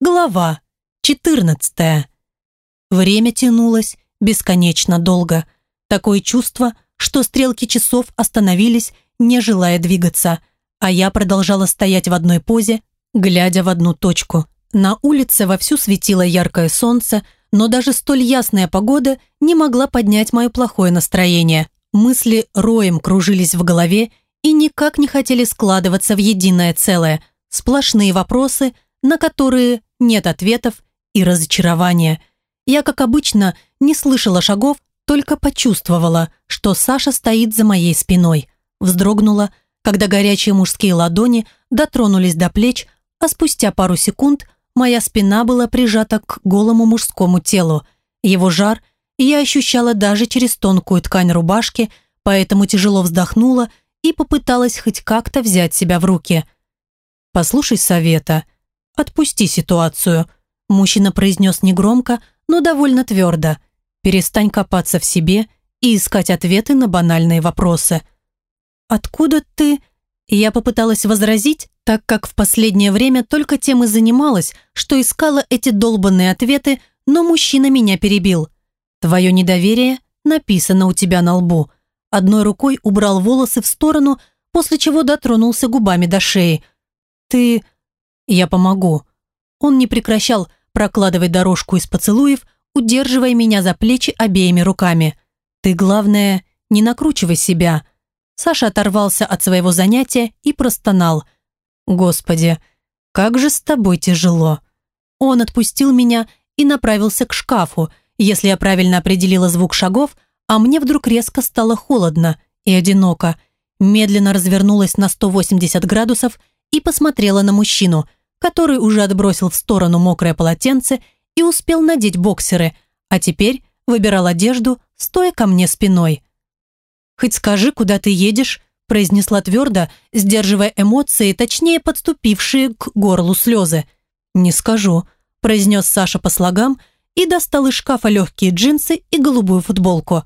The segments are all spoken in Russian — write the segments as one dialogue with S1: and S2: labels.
S1: Глава 14. Время тянулось бесконечно долго. Такое чувство, что стрелки часов остановились, не желая двигаться, а я продолжала стоять в одной позе, глядя в одну точку. На улице вовсю светило яркое солнце, но даже столь ясная погода не могла поднять мое плохое настроение. Мысли роем кружились в голове и никак не хотели складываться в единое целое. Сплошные вопросы, на которые нет ответов и разочарования. Я, как обычно, не слышала шагов, только почувствовала, что Саша стоит за моей спиной. Вздрогнула, когда горячие мужские ладони дотронулись до плеч, а спустя пару секунд моя спина была прижата к голому мужскому телу. Его жар я ощущала даже через тонкую ткань рубашки, поэтому тяжело вздохнула и попыталась хоть как-то взять себя в руки. «Послушай совета», «Отпусти ситуацию», – мужчина произнес негромко, но довольно твердо. «Перестань копаться в себе и искать ответы на банальные вопросы». «Откуда ты?» Я попыталась возразить, так как в последнее время только тем и занималась, что искала эти долбанные ответы, но мужчина меня перебил. «Твое недоверие написано у тебя на лбу». Одной рукой убрал волосы в сторону, после чего дотронулся губами до шеи. «Ты...» «Я помогу». Он не прекращал прокладывать дорожку из поцелуев, удерживая меня за плечи обеими руками. «Ты, главное, не накручивай себя». Саша оторвался от своего занятия и простонал. «Господи, как же с тобой тяжело». Он отпустил меня и направился к шкафу, если я правильно определила звук шагов, а мне вдруг резко стало холодно и одиноко. Медленно развернулась на 180 градусов и посмотрела на мужчину – который уже отбросил в сторону мокрое полотенце и успел надеть боксеры, а теперь выбирал одежду, стоя ко мне спиной. «Хоть скажи, куда ты едешь?» произнесла твердо, сдерживая эмоции, точнее подступившие к горлу слезы. «Не скажу», произнес Саша по слогам и достал из шкафа легкие джинсы и голубую футболку.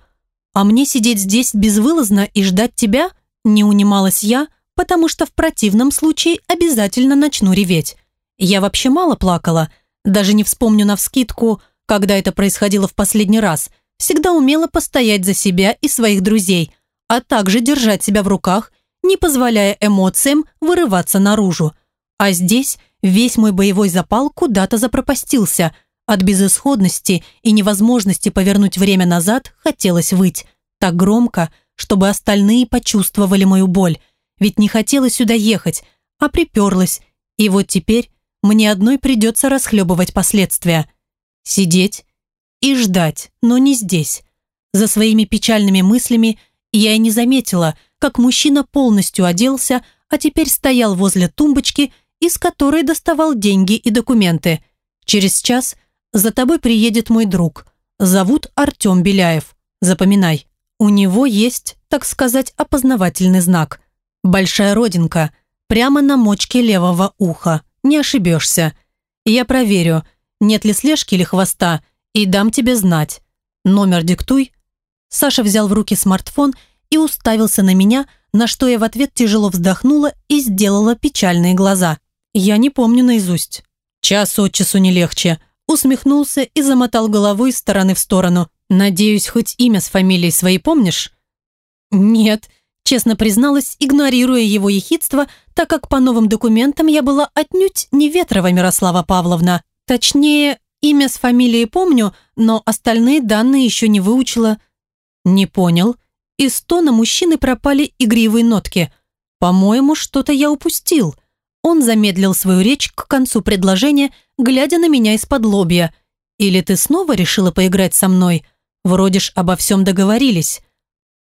S1: «А мне сидеть здесь безвылазно и ждать тебя?» не унималась я, потому что в противном случае обязательно начну реветь. Я вообще мало плакала, даже не вспомню навскидку, когда это происходило в последний раз. Всегда умела постоять за себя и своих друзей, а также держать себя в руках, не позволяя эмоциям вырываться наружу. А здесь весь мой боевой запал куда-то запропастился. От безысходности и невозможности повернуть время назад хотелось выть. Так громко, чтобы остальные почувствовали мою боль. Ведь не хотела сюда ехать, а приперлась. И вот теперь мне одной придется расхлебывать последствия. Сидеть и ждать, но не здесь. За своими печальными мыслями я и не заметила, как мужчина полностью оделся, а теперь стоял возле тумбочки, из которой доставал деньги и документы. Через час за тобой приедет мой друг. Зовут Артем Беляев. Запоминай. У него есть, так сказать, опознавательный знак. Большая родинка, прямо на мочке левого уха не ошибешься. Я проверю, нет ли слежки или хвоста, и дам тебе знать. Номер диктуй». Саша взял в руки смартфон и уставился на меня, на что я в ответ тяжело вздохнула и сделала печальные глаза. Я не помню наизусть. Час от часу не легче. Усмехнулся и замотал головой из стороны в сторону. «Надеюсь, хоть имя с фамилией своей помнишь?» «Нет», Честно призналась, игнорируя его ехидство, так как по новым документам я была отнюдь не Ветрова Мирослава Павловна. Точнее, имя с фамилией помню, но остальные данные еще не выучила. Не понял. Из тона мужчины пропали игривые нотки. По-моему, что-то я упустил. Он замедлил свою речь к концу предложения, глядя на меня из-под лобья. Или ты снова решила поиграть со мной? Вроде ж обо всем договорились.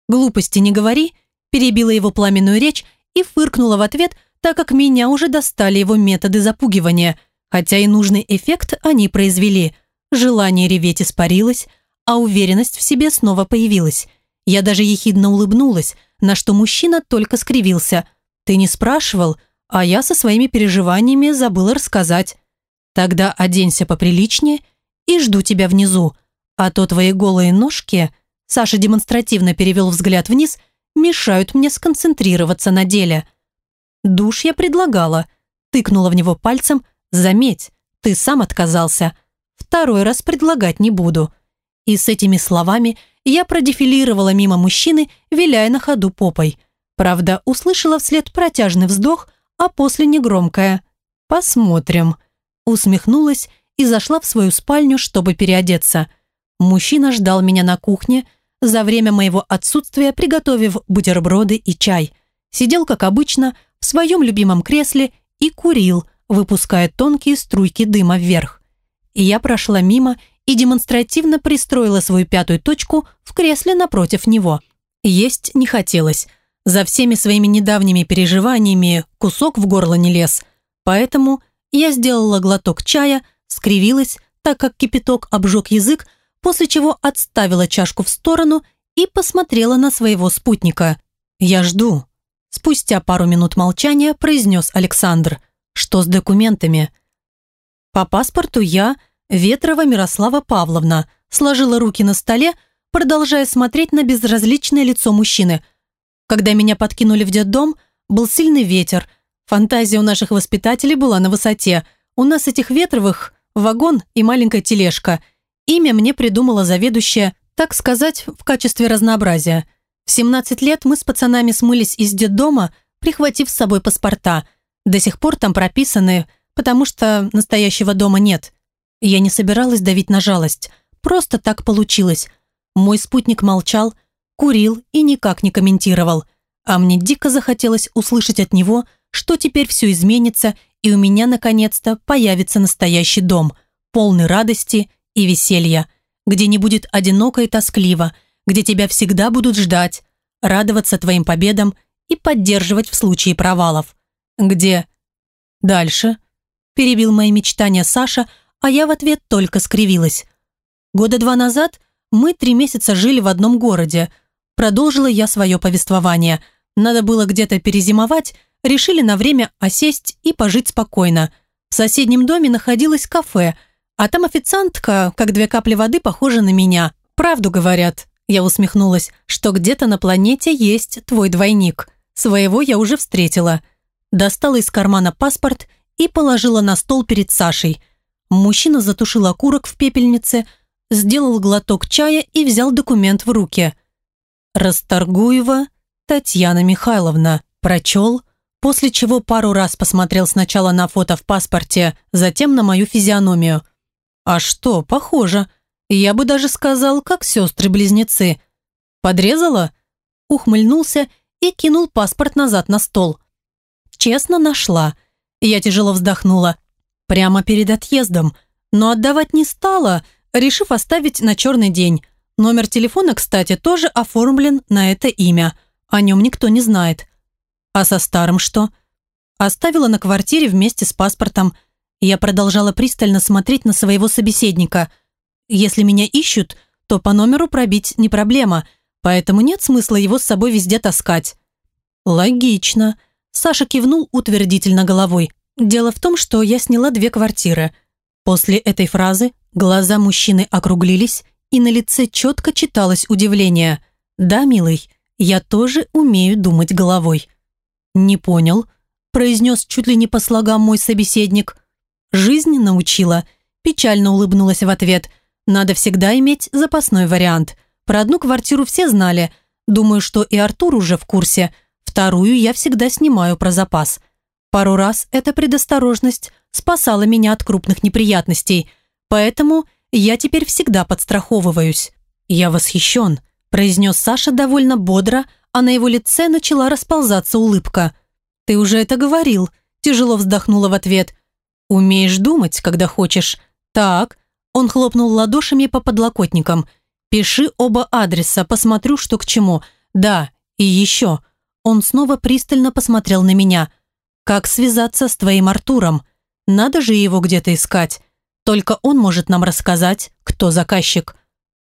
S1: Глупости не говори, перебила его пламенную речь и фыркнула в ответ, так как меня уже достали его методы запугивания, хотя и нужный эффект они произвели. Желание реветь испарилось, а уверенность в себе снова появилась. Я даже ехидно улыбнулась, на что мужчина только скривился. «Ты не спрашивал, а я со своими переживаниями забыла рассказать. Тогда оденься поприличнее и жду тебя внизу, а то твои голые ножки...» Саша демонстративно перевел взгляд вниз – мешают мне сконцентрироваться на деле. Душ я предлагала, тыкнула в него пальцем, заметь, Ты сам отказался. Второй раз предлагать не буду». И с этими словами я продефилировала мимо мужчины, виляя на ходу попой. Правда, услышала вслед протяжный вздох, а после негромкое «Посмотрим». Усмехнулась и зашла в свою спальню, чтобы переодеться. Мужчина ждал меня на кухне, за время моего отсутствия приготовив бутерброды и чай. Сидел, как обычно, в своем любимом кресле и курил, выпуская тонкие струйки дыма вверх. И я прошла мимо и демонстративно пристроила свою пятую точку в кресле напротив него. Есть не хотелось. За всеми своими недавними переживаниями кусок в горло не лез. Поэтому я сделала глоток чая, скривилась, так как кипяток обжег язык, после чего отставила чашку в сторону и посмотрела на своего спутника. «Я жду». Спустя пару минут молчания произнес Александр. «Что с документами?» «По паспорту я, Ветрова Мирослава Павловна», сложила руки на столе, продолжая смотреть на безразличное лицо мужчины. Когда меня подкинули в детдом, был сильный ветер. Фантазия у наших воспитателей была на высоте. У нас этих Ветровых вагон и маленькая тележка. Имя мне придумала заведующая, так сказать, в качестве разнообразия. В 17 лет мы с пацанами смылись из детдома, прихватив с собой паспорта. До сих пор там прописаны, потому что настоящего дома нет. Я не собиралась давить на жалость. Просто так получилось. Мой спутник молчал, курил и никак не комментировал. А мне дико захотелось услышать от него, что теперь все изменится и у меня наконец-то появится настоящий дом, полный радости и веселья, где не будет одиноко и тоскливо, где тебя всегда будут ждать, радоваться твоим победам и поддерживать в случае провалов. Где? Дальше. Перебил мои мечтания Саша, а я в ответ только скривилась. Года два назад мы три месяца жили в одном городе. Продолжила я свое повествование. Надо было где-то перезимовать, решили на время осесть и пожить спокойно. В соседнем доме находилось кафе, а там официантка, как две капли воды, похожа на меня. Правду говорят. Я усмехнулась, что где-то на планете есть твой двойник. Своего я уже встретила. Достала из кармана паспорт и положила на стол перед Сашей. Мужчина затушил окурок в пепельнице, сделал глоток чая и взял документ в руки. «Расторгуева Татьяна Михайловна», прочел, после чего пару раз посмотрел сначала на фото в паспорте, затем на мою физиономию. А что, похоже. Я бы даже сказал, как сестры-близнецы. Подрезала? Ухмыльнулся и кинул паспорт назад на стол. Честно нашла. Я тяжело вздохнула. Прямо перед отъездом. Но отдавать не стала, решив оставить на черный день. Номер телефона, кстати, тоже оформлен на это имя. О нем никто не знает. А со старым что? Оставила на квартире вместе с паспортом. Я продолжала пристально смотреть на своего собеседника. Если меня ищут, то по номеру пробить не проблема, поэтому нет смысла его с собой везде таскать. Логично. Саша кивнул утвердительно головой. Дело в том, что я сняла две квартиры. После этой фразы глаза мужчины округлились, и на лице четко читалось удивление. «Да, милый, я тоже умею думать головой». «Не понял», – произнес чуть ли не по слогам мой собеседник. «Жизнь научила», – печально улыбнулась в ответ. «Надо всегда иметь запасной вариант. Про одну квартиру все знали. Думаю, что и Артур уже в курсе. Вторую я всегда снимаю про запас. Пару раз эта предосторожность спасала меня от крупных неприятностей, поэтому я теперь всегда подстраховываюсь». «Я восхищен», – произнес Саша довольно бодро, – а на его лице начала расползаться улыбка. «Ты уже это говорил», – тяжело вздохнула в ответ. «Умеешь думать, когда хочешь. Так». Он хлопнул ладошами по подлокотникам. «Пиши оба адреса, посмотрю, что к чему. Да, и еще». Он снова пристально посмотрел на меня. «Как связаться с твоим Артуром? Надо же его где-то искать. Только он может нам рассказать, кто заказчик».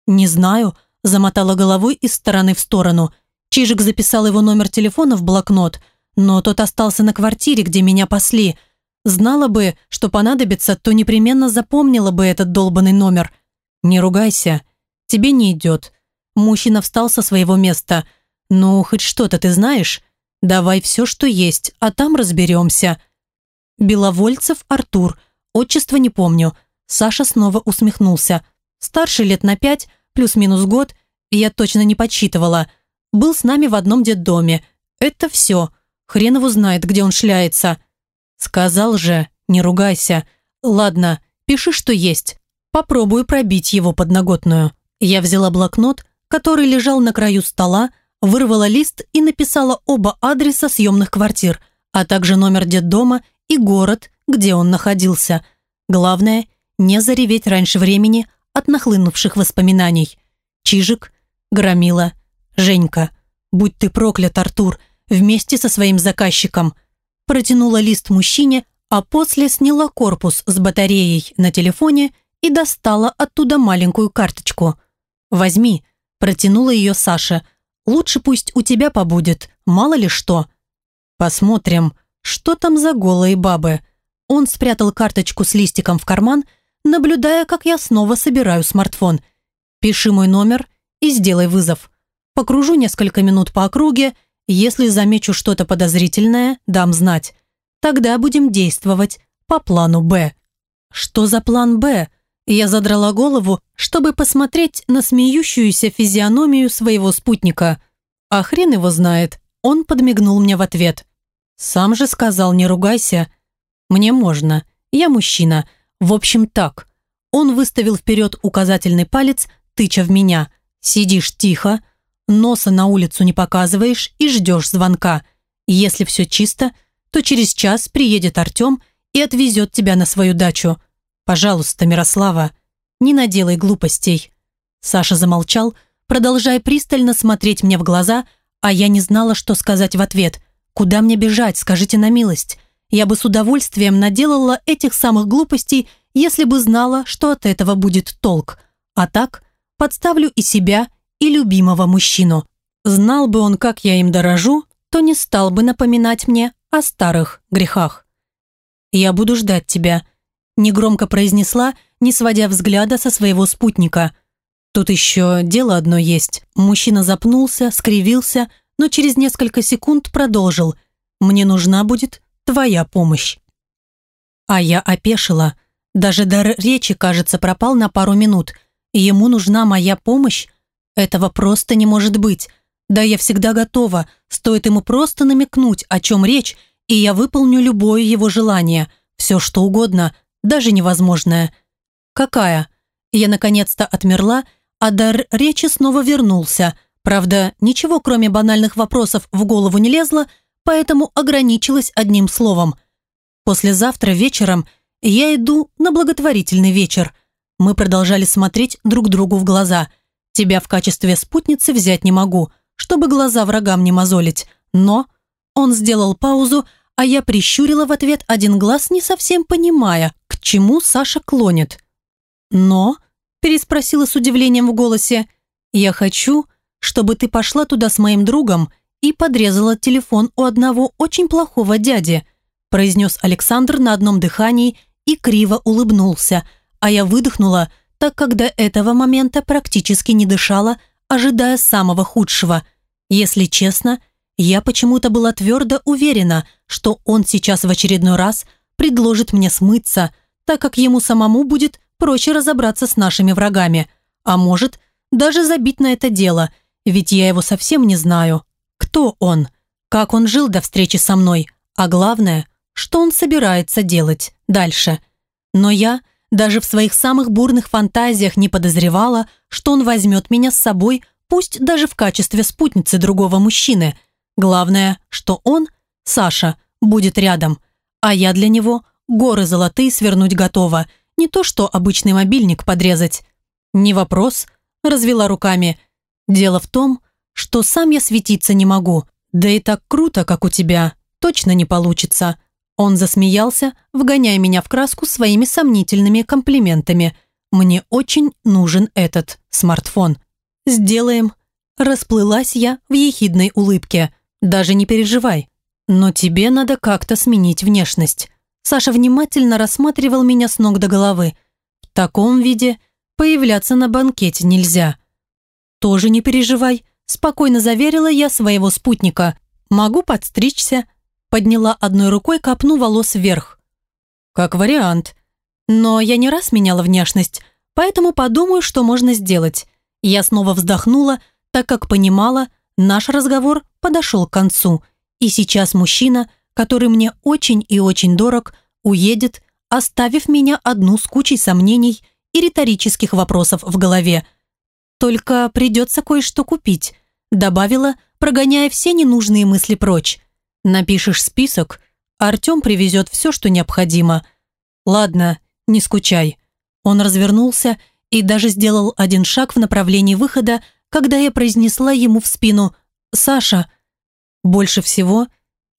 S1: «Не знаю», – замотала головой из стороны в сторону. Чижик записал его номер телефона в блокнот, но тот остался на квартире, где меня пасли. Знала бы, что понадобится, то непременно запомнила бы этот долбанный номер. «Не ругайся. Тебе не идет». Мужчина встал со своего места. «Ну, хоть что-то ты знаешь? Давай все, что есть, а там разберемся». Беловольцев Артур. Отчество не помню. Саша снова усмехнулся. Старше лет на пять, плюс-минус год, я точно не подсчитывала. Был с нами в одном детдоме. Это все. Хрен его знает, где он шляется. Сказал же, не ругайся. Ладно, пиши, что есть. Попробую пробить его подноготную. Я взяла блокнот, который лежал на краю стола, вырвала лист и написала оба адреса съемных квартир, а также номер детдома и город, где он находился. Главное, не зареветь раньше времени от нахлынувших воспоминаний. Чижик, Громила, Женька, будь ты проклят, Артур, вместе со своим заказчиком. Протянула лист мужчине, а после сняла корпус с батареей на телефоне и достала оттуда маленькую карточку. «Возьми», протянула ее Саше. «Лучше пусть у тебя побудет, мало ли что». «Посмотрим, что там за голые бабы». Он спрятал карточку с листиком в карман, наблюдая, как я снова собираю смартфон. «Пиши мой номер и сделай вызов. Покружу несколько минут по округе, если замечу что-то подозрительное, дам знать. Тогда будем действовать по плану «Б». «Что за план «Б»?» Я задрала голову, чтобы посмотреть на смеющуюся физиономию своего спутника. А хрен его знает. Он подмигнул мне в ответ. «Сам же сказал, не ругайся. Мне можно. Я мужчина. В общем, так». Он выставил вперед указательный палец, тыча в меня. «Сидишь тихо, носа на улицу не показываешь и ждешь звонка. Если все чисто, то через час приедет Артем и отвезет тебя на свою дачу. Пожалуйста, Мирослава, не наделай глупостей». Саша замолчал, продолжая пристально смотреть мне в глаза, а я не знала, что сказать в ответ. «Куда мне бежать, скажите на милость? Я бы с удовольствием наделала этих самых глупостей, если бы знала, что от этого будет толк. А так подставлю и себя, и любимого мужчину. Знал бы он, как я им дорожу, то не стал бы напоминать мне о старых грехах. «Я буду ждать тебя», – негромко произнесла, не сводя взгляда со своего спутника. «Тут еще дело одно есть». Мужчина запнулся, скривился, но через несколько секунд продолжил. «Мне нужна будет твоя помощь». А я опешила. Даже дар речи, кажется, пропал на пару минут. Ему нужна моя помощь? Этого просто не может быть. Да я всегда готова, стоит ему просто намекнуть, о чем речь, и я выполню любое его желание, все что угодно, даже невозможное. Какая? Я наконец-то отмерла, а дар речи снова вернулся. Правда, ничего кроме банальных вопросов в голову не лезло, поэтому ограничилась одним словом. Послезавтра вечером я иду на благотворительный вечер. Мы продолжали смотреть друг другу в глаза – Тебя в качестве спутницы взять не могу, чтобы глаза врагам не мозолить. Но...» Он сделал паузу, а я прищурила в ответ один глаз, не совсем понимая, к чему Саша клонит. «Но...» – переспросила с удивлением в голосе. «Я хочу, чтобы ты пошла туда с моим другом и подрезала телефон у одного очень плохого дяди», произнес Александр на одном дыхании и криво улыбнулся, а я выдохнула, так как до этого момента практически не дышала, ожидая самого худшего. Если честно, я почему-то была твердо уверена, что он сейчас в очередной раз предложит мне смыться, так как ему самому будет проще разобраться с нашими врагами. А может, даже забить на это дело, ведь я его совсем не знаю. Кто он? Как он жил до встречи со мной? А главное, что он собирается делать дальше? Но я даже в своих самых бурных фантазиях не подозревала, что он возьмет меня с собой, пусть даже в качестве спутницы другого мужчины. Главное, что он, Саша, будет рядом, а я для него горы золотые свернуть готова, не то что обычный мобильник подрезать. Не вопрос, развела руками. Дело в том, что сам я светиться не могу, да и так круто, как у тебя, точно не получится. Он засмеялся, вгоняя меня в краску своими сомнительными комплиментами. «Мне очень нужен этот смартфон». «Сделаем». Расплылась я в ехидной улыбке. «Даже не переживай. Но тебе надо как-то сменить внешность». Саша внимательно рассматривал меня с ног до головы. В таком виде появляться на банкете нельзя. «Тоже не переживай», спокойно заверила я своего спутника. «Могу подстричься, Подняла одной рукой копну волос вверх. «Как вариант», Но я не раз меняла внешность, поэтому подумаю, что можно сделать. Я снова вздохнула, так как понимала, наш разговор подошел к концу, и сейчас мужчина, который мне очень и очень дорог, уедет, оставив меня одну с кучей сомнений и риторических вопросов в голове. «Только придется кое-что купить», добавила, прогоняя все ненужные мысли прочь. «Напишешь список, Артем привезет все, что необходимо. Ладно, не скучай». Он развернулся и даже сделал один шаг в направлении выхода, когда я произнесла ему в спину «Саша». Больше всего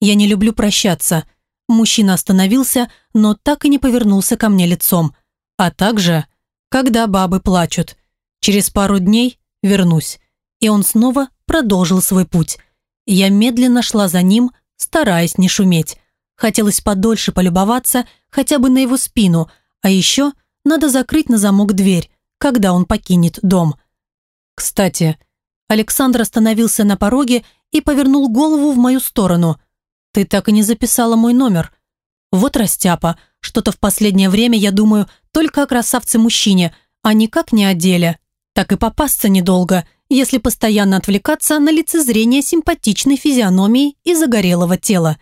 S1: я не люблю прощаться. Мужчина остановился, но так и не повернулся ко мне лицом. А также, когда бабы плачут. Через пару дней вернусь. И он снова продолжил свой путь. Я медленно шла за ним, стараясь не шуметь. Хотелось подольше полюбоваться хотя бы на его спину, а еще надо закрыть на замок дверь, когда он покинет дом. Кстати, Александр остановился на пороге и повернул голову в мою сторону. «Ты так и не записала мой номер». Вот растяпа, что-то в последнее время я думаю только о красавце-мужчине, а никак не о деле. Так и попасться недолго, если постоянно отвлекаться на лицезрение симпатичной физиономии и загорелого тела.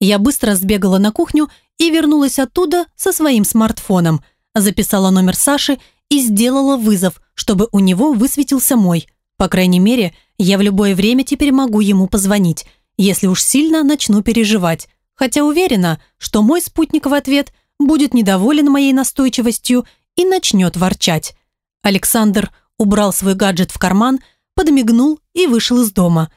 S1: Я быстро сбегала на кухню и вернулась оттуда со своим смартфоном, записала номер Саши и сделала вызов, чтобы у него высветился мой. По крайней мере, я в любое время теперь могу ему позвонить, если уж сильно начну переживать. Хотя уверена, что мой спутник в ответ будет недоволен моей настойчивостью и начнет ворчать. Александр убрал свой гаджет в карман, подмигнул и вышел из дома.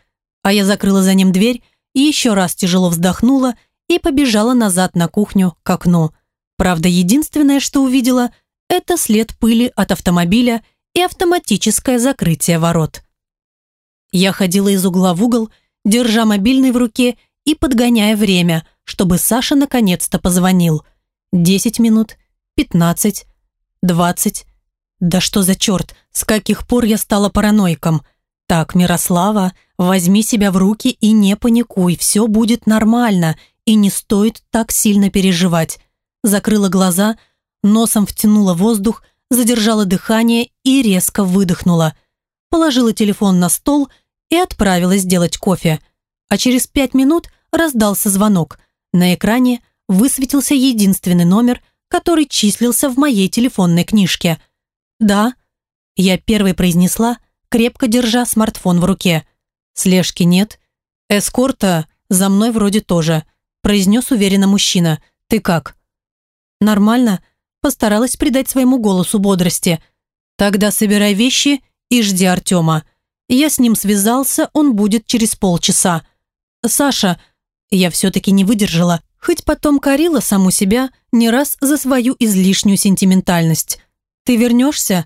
S1: А я закрыла за ним дверь и еще раз тяжело вздохнула и побежала назад на кухню к окну. Правда, единственное, что увидела, это след пыли от автомобиля и автоматическое закрытие ворот. Я ходила из угла в угол, держа мобильный в руке и подгоняя время, чтобы Саша наконец-то позвонил. Десять минут, пятнадцать, двадцать. Да что за черт, с каких пор я стала параноиком? Так, Мирослава, возьми себя в руки и не паникуй, все будет нормально, и не стоит так сильно переживать. Закрыла глаза, носом втянула воздух, задержала дыхание и резко выдохнула. Положила телефон на стол и отправилась делать кофе. А через пять минут раздался звонок. На экране высветился единственный номер, который числился в моей телефонной книжке. «Да», – я первой произнесла, крепко держа смартфон в руке. «Слежки нет. Эскорта за мной вроде тоже», – произнес уверенно мужчина. «Ты как?» «Нормально», – постаралась придать своему голосу бодрости. «Тогда собирай вещи и жди Артема. Я с ним связался, он будет через полчаса». «Саша», я все-таки не выдержала, хоть потом корила саму себя не раз за свою излишнюю сентиментальность. «Ты вернешься?»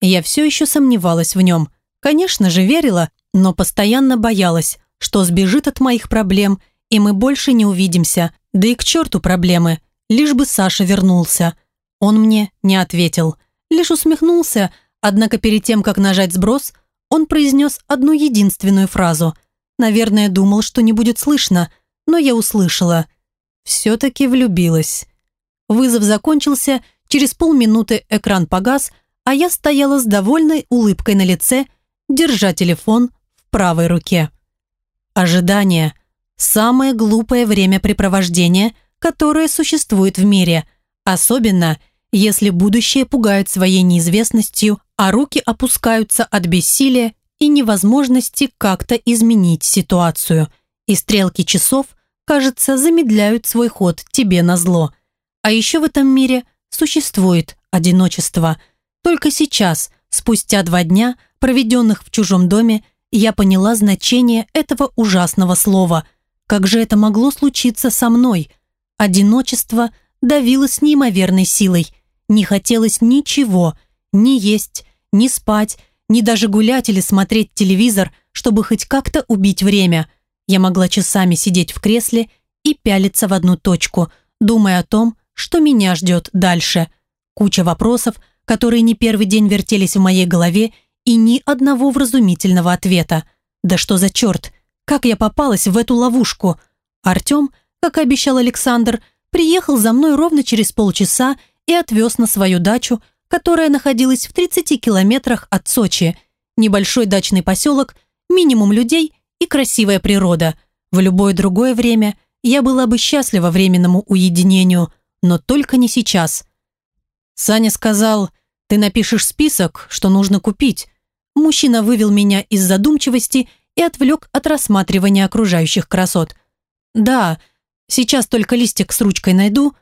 S1: Я все еще сомневалась в нем. Конечно же, верила, но постоянно боялась, что сбежит от моих проблем, и мы больше не увидимся. Да и к черту проблемы, лишь бы Саша вернулся. Он мне не ответил, лишь усмехнулся, однако перед тем, как нажать сброс, он произнес одну единственную фразу. Наверное, думал, что не будет слышно, но я услышала. Все-таки влюбилась. Вызов закончился, Через полминуты экран погас, а я стояла с довольной улыбкой на лице, держа телефон в правой руке. Ожидание – самое глупое времяпрепровождение, которое существует в мире, особенно если будущее пугает своей неизвестностью, а руки опускаются от бессилия и невозможности как-то изменить ситуацию, и стрелки часов, кажется, замедляют свой ход тебе на зло. А еще в этом мире – существует одиночество. Только сейчас, спустя два дня, проведенных в чужом доме, я поняла значение этого ужасного слова. Как же это могло случиться со мной? Одиночество давило с неимоверной силой. Не хотелось ничего, ни есть, ни спать, ни даже гулять или смотреть телевизор, чтобы хоть как-то убить время. Я могла часами сидеть в кресле и пялиться в одну точку, думая о том, что меня ждет дальше. Куча вопросов, которые не первый день вертелись в моей голове, и ни одного вразумительного ответа. Да что за черт? Как я попалась в эту ловушку? Артем, как и обещал Александр, приехал за мной ровно через полчаса и отвез на свою дачу, которая находилась в 30 километрах от Сочи. Небольшой дачный поселок, минимум людей и красивая природа. В любое другое время я была бы счастлива временному уединению, но только не сейчас. Саня сказал, ты напишешь список, что нужно купить. Мужчина вывел меня из задумчивости и отвлек от рассматривания окружающих красот. Да, сейчас только листик с ручкой найду.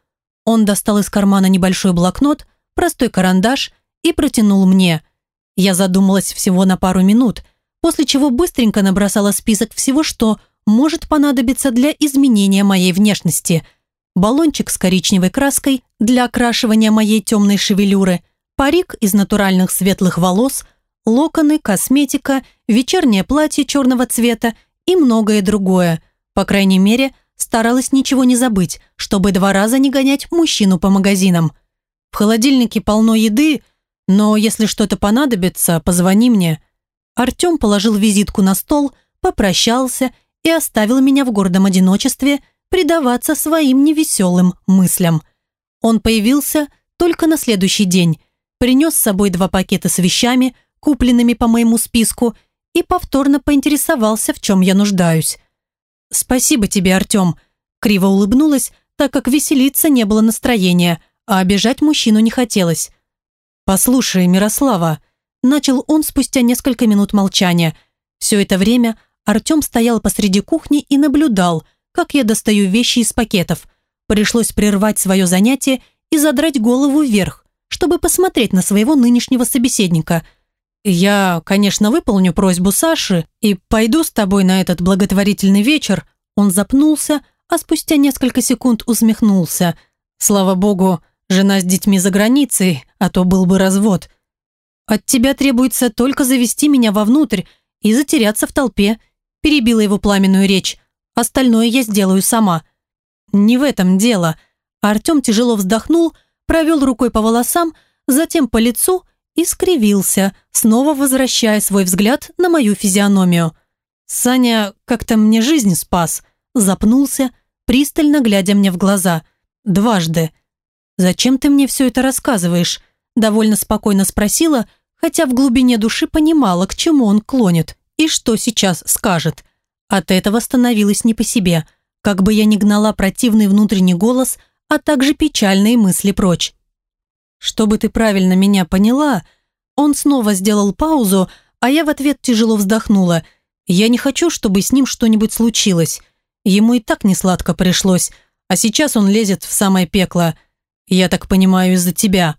S1: Он достал из кармана небольшой блокнот, простой карандаш и протянул мне. Я задумалась всего на пару минут, после чего быстренько набросала список всего, что может понадобиться для изменения моей внешности. Баллончик с коричневой краской для окрашивания моей темной шевелюры, парик из натуральных светлых волос, локоны, косметика, вечернее платье черного цвета и многое другое. По крайней мере, старалась ничего не забыть, чтобы два раза не гонять мужчину по магазинам. В холодильнике полно еды, но если что-то понадобится, позвони мне. Артем положил визитку на стол, попрощался и оставил меня в гордом одиночестве предаваться своим невеселым мыслям. Он появился только на следующий день, принес с собой два пакета с вещами, купленными по моему списку, и повторно поинтересовался, в чем я нуждаюсь. «Спасибо тебе, Артем», – криво улыбнулась, так как веселиться не было настроения, а обижать мужчину не хотелось. «Послушай, Мирослава», – начал он спустя несколько минут молчания. Все это время Артем стоял посреди кухни и наблюдал, как я достаю вещи из пакетов. Пришлось прервать свое занятие и задрать голову вверх, чтобы посмотреть на своего нынешнего собеседника. «Я, конечно, выполню просьбу Саши и пойду с тобой на этот благотворительный вечер». Он запнулся, а спустя несколько секунд усмехнулся. «Слава богу, жена с детьми за границей, а то был бы развод. От тебя требуется только завести меня вовнутрь и затеряться в толпе перебила его пламенную речь. Остальное я сделаю сама. Не в этом дело. Артем тяжело вздохнул, провел рукой по волосам, затем по лицу и скривился, снова возвращая свой взгляд на мою физиономию. Саня как-то мне жизнь спас, запнулся, пристально глядя мне в глаза. Дважды. «Зачем ты мне все это рассказываешь?» Довольно спокойно спросила, хотя в глубине души понимала, к чему он клонит и что сейчас скажет. От этого становилось не по себе, как бы я ни гнала противный внутренний голос, а также печальные мысли прочь. «Чтобы ты правильно меня поняла», он снова сделал паузу, а я в ответ тяжело вздохнула. «Я не хочу, чтобы с ним что-нибудь случилось. Ему и так не сладко пришлось, а сейчас он лезет в самое пекло. Я так понимаю, из-за тебя».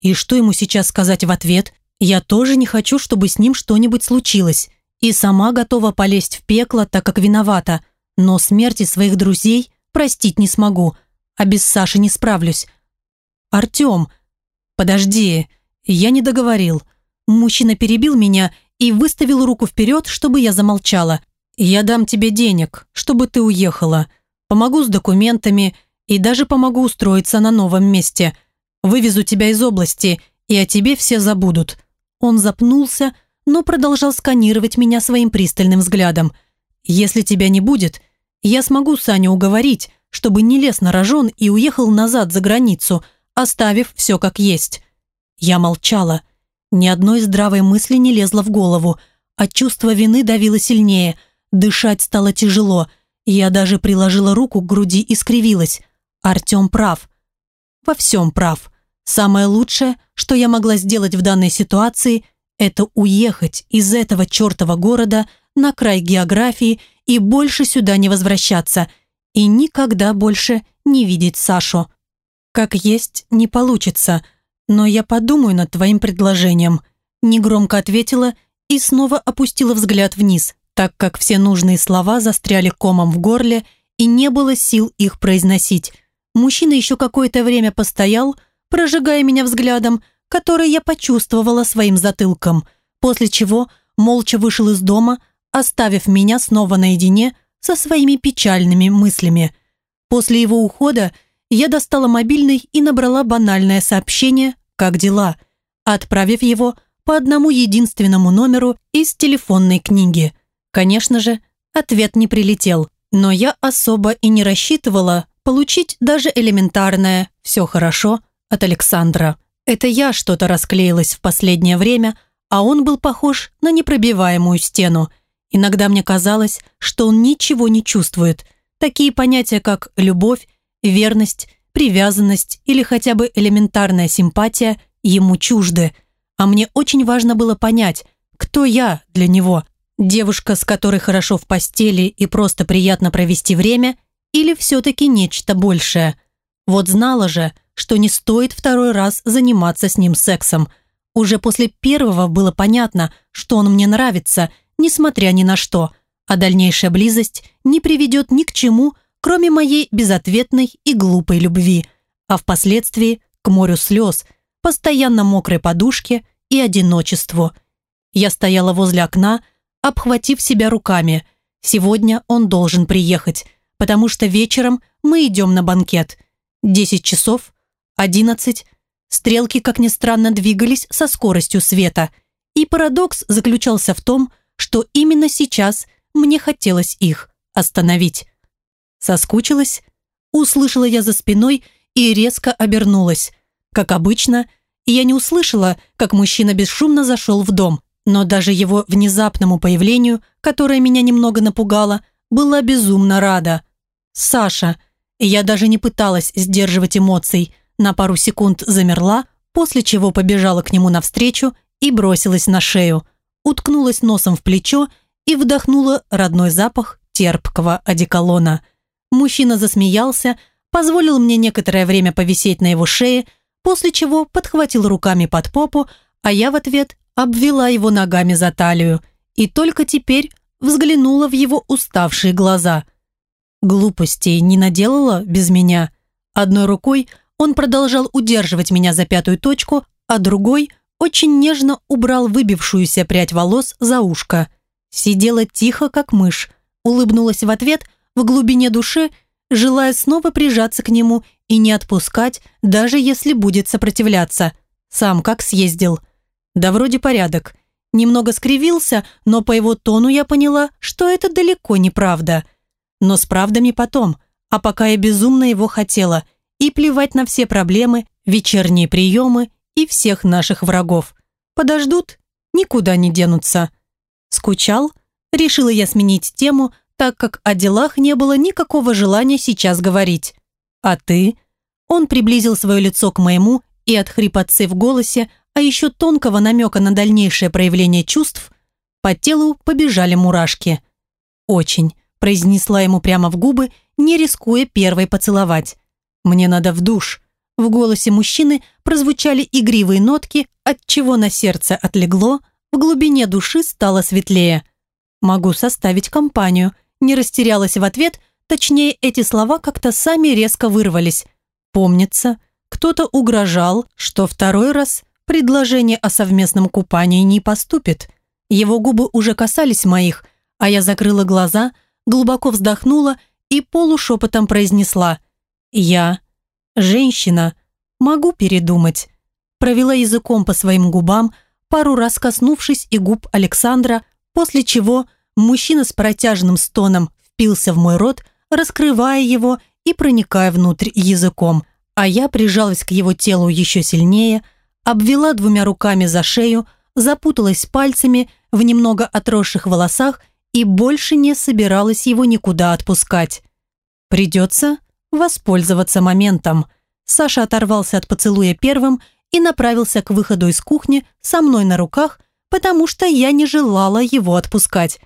S1: И что ему сейчас сказать в ответ? Я тоже не хочу, чтобы с ним что-нибудь случилось. И сама готова полезть в пекло, так как виновата. Но смерти своих друзей простить не смогу. А без Саши не справлюсь. Артем, подожди, я не договорил. Мужчина перебил меня и выставил руку вперед, чтобы я замолчала. Я дам тебе денег, чтобы ты уехала. Помогу с документами и даже помогу устроиться на новом месте. Вывезу тебя из области, и о тебе все забудут. Он запнулся, но продолжал сканировать меня своим пристальным взглядом. «Если тебя не будет, я смогу Саню уговорить, чтобы не лез на рожон и уехал назад за границу, оставив все как есть». Я молчала. Ни одной здравой мысли не лезло в голову, а чувство вины давило сильнее. Дышать стало тяжело. Я даже приложила руку к груди и скривилась. Артем прав. Во всем прав. Самое лучшее, что я могла сделать в данной ситуации, это уехать из этого чертова города на край географии и больше сюда не возвращаться, и никогда больше не видеть Сашу. Как есть, не получится, но я подумаю над твоим предложением, негромко ответила и снова опустила взгляд вниз, так как все нужные слова застряли комом в горле и не было сил их произносить. Мужчина еще какое-то время постоял, прожигая меня взглядом, который я почувствовала своим затылком, после чего молча вышел из дома, оставив меня снова наедине со своими печальными мыслями. После его ухода я достала мобильный и набрала банальное сообщение «Как дела?», отправив его по одному единственному номеру из телефонной книги. Конечно же, ответ не прилетел, но я особо и не рассчитывала получить даже элементарное «все хорошо», от Александра. Это я что-то расклеилась в последнее время, а он был похож на непробиваемую стену. Иногда мне казалось, что он ничего не чувствует. Такие понятия, как любовь, верность, привязанность или хотя бы элементарная симпатия ему чужды. А мне очень важно было понять, кто я для него. Девушка, с которой хорошо в постели и просто приятно провести время, или все-таки нечто большее. Вот знала же, что не стоит второй раз заниматься с ним сексом. Уже после первого было понятно, что он мне нравится, несмотря ни на что, а дальнейшая близость не приведет ни к чему, кроме моей безответной и глупой любви, а впоследствии к морю слез, постоянно мокрой подушке и одиночеству. Я стояла возле окна, обхватив себя руками. Сегодня он должен приехать, потому что вечером мы идем на банкет. Десять часов, одиннадцать. Стрелки, как ни странно, двигались со скоростью света. И парадокс заключался в том, что именно сейчас мне хотелось их остановить. Соскучилась? Услышала я за спиной и резко обернулась. Как обычно, я не услышала, как мужчина бесшумно зашел в дом, но даже его внезапному появлению, которое меня немного напугало, была безумно рада. Саша. Я даже не пыталась сдерживать эмоций. На пару секунд замерла, после чего побежала к нему навстречу и бросилась на шею. Уткнулась носом в плечо и вдохнула родной запах терпкого одеколона. Мужчина засмеялся, позволил мне некоторое время повисеть на его шее, после чего подхватил руками под попу, а я в ответ обвела его ногами за талию и только теперь взглянула в его уставшие глаза. Глупостей не наделала без меня. Одной рукой он продолжал удерживать меня за пятую точку, а другой очень нежно убрал выбившуюся прядь волос за ушко. Сидела тихо, как мышь, улыбнулась в ответ в глубине души, желая снова прижаться к нему и не отпускать, даже если будет сопротивляться. Сам как съездил. Да вроде порядок. Немного скривился, но по его тону я поняла, что это далеко не правда но с правдами потом, а пока я безумно его хотела, и плевать на все проблемы, вечерние приемы и всех наших врагов. Подождут, никуда не денутся. Скучал? Решила я сменить тему, так как о делах не было никакого желания сейчас говорить. А ты? Он приблизил свое лицо к моему, и от хрипотцы в голосе, а еще тонкого намека на дальнейшее проявление чувств, по телу побежали мурашки. Очень произнесла ему прямо в губы, не рискуя первой поцеловать. «Мне надо в душ». В голосе мужчины прозвучали игривые нотки, от чего на сердце отлегло, в глубине души стало светлее. «Могу составить компанию», не растерялась в ответ, точнее, эти слова как-то сами резко вырвались. Помнится, кто-то угрожал, что второй раз предложение о совместном купании не поступит. Его губы уже касались моих, а я закрыла глаза, глубоко вздохнула и полушепотом произнесла «Я, женщина, могу передумать». Провела языком по своим губам, пару раз коснувшись и губ Александра, после чего мужчина с протяжным стоном впился в мой рот, раскрывая его и проникая внутрь языком, а я прижалась к его телу еще сильнее, обвела двумя руками за шею, запуталась пальцами в немного отросших волосах и больше не собиралась его никуда отпускать. Придется воспользоваться моментом. Саша оторвался от поцелуя первым и направился к выходу из кухни со мной на руках, потому что я не желала его отпускать.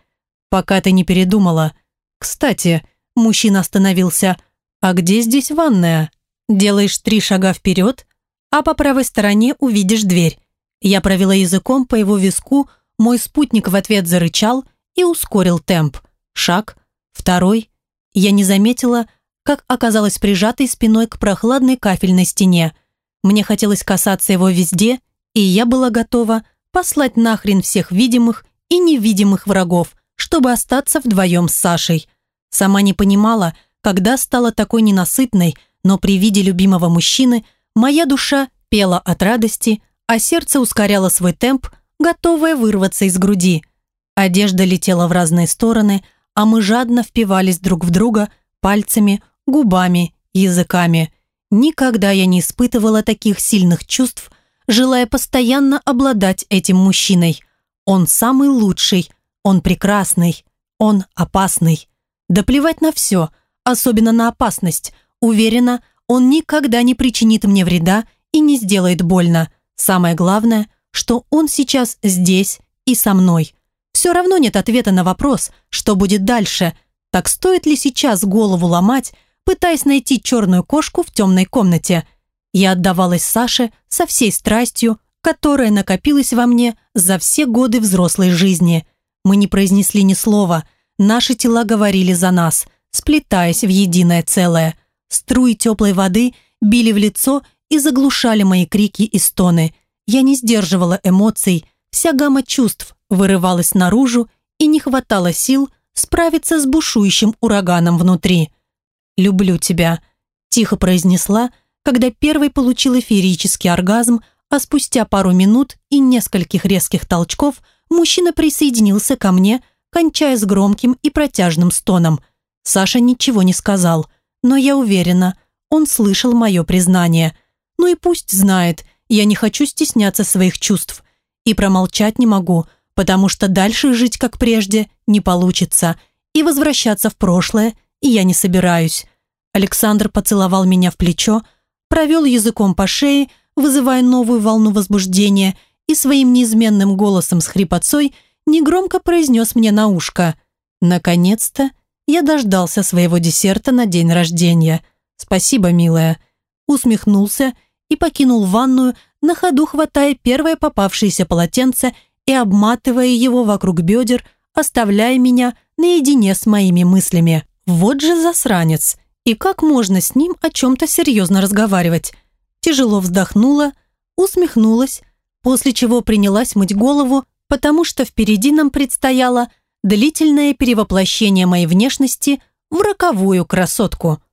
S1: Пока ты не передумала. Кстати, мужчина остановился. А где здесь ванная? Делаешь три шага вперед, а по правой стороне увидишь дверь. Я провела языком по его виску, мой спутник в ответ зарычал – и ускорил темп. Шаг, второй. Я не заметила, как оказалась прижатой спиной к прохладной кафельной стене. Мне хотелось касаться его везде, и я была готова послать нахрен всех видимых и невидимых врагов, чтобы остаться вдвоем с Сашей. Сама не понимала, когда стала такой ненасытной, но при виде любимого мужчины моя душа пела от радости, а сердце ускоряло свой темп, готовое вырваться из груди – Одежда летела в разные стороны, а мы жадно впивались друг в друга пальцами, губами, языками. Никогда я не испытывала таких сильных чувств, желая постоянно обладать этим мужчиной. Он самый лучший, он прекрасный, он опасный. Да плевать на все, особенно на опасность. Уверена, он никогда не причинит мне вреда и не сделает больно. Самое главное, что он сейчас здесь и со мной. Все равно нет ответа на вопрос, что будет дальше. Так стоит ли сейчас голову ломать, пытаясь найти черную кошку в темной комнате? Я отдавалась Саше со всей страстью, которая накопилась во мне за все годы взрослой жизни. Мы не произнесли ни слова, наши тела говорили за нас, сплетаясь в единое целое. Струи теплой воды били в лицо и заглушали мои крики и стоны. Я не сдерживала эмоций, вся гамма чувств вырывалась наружу и не хватало сил справиться с бушующим ураганом внутри. «Люблю тебя», – тихо произнесла, когда первый получил эфирический оргазм, а спустя пару минут и нескольких резких толчков мужчина присоединился ко мне, кончая с громким и протяжным стоном. Саша ничего не сказал, но я уверена, он слышал мое признание. Ну и пусть знает, я не хочу стесняться своих чувств. И промолчать не могу, потому что дальше жить как прежде не получится, и возвращаться в прошлое я не собираюсь. Александр поцеловал меня в плечо, провел языком по шее, вызывая новую волну возбуждения, и своим неизменным голосом с хрипотцой негромко произнес мне на ушко. «Наконец-то я дождался своего десерта на день рождения. Спасибо, милая». Усмехнулся и покинул ванную, на ходу хватая первое попавшееся полотенце и обматывая его вокруг бедер, оставляя меня наедине с моими мыслями. Вот же засранец. И как можно с ним о чем-то серьезно разговаривать? Тяжело вздохнула, усмехнулась, после чего принялась мыть голову, потому что впереди нам предстояло длительное перевоплощение моей внешности в роковую красотку –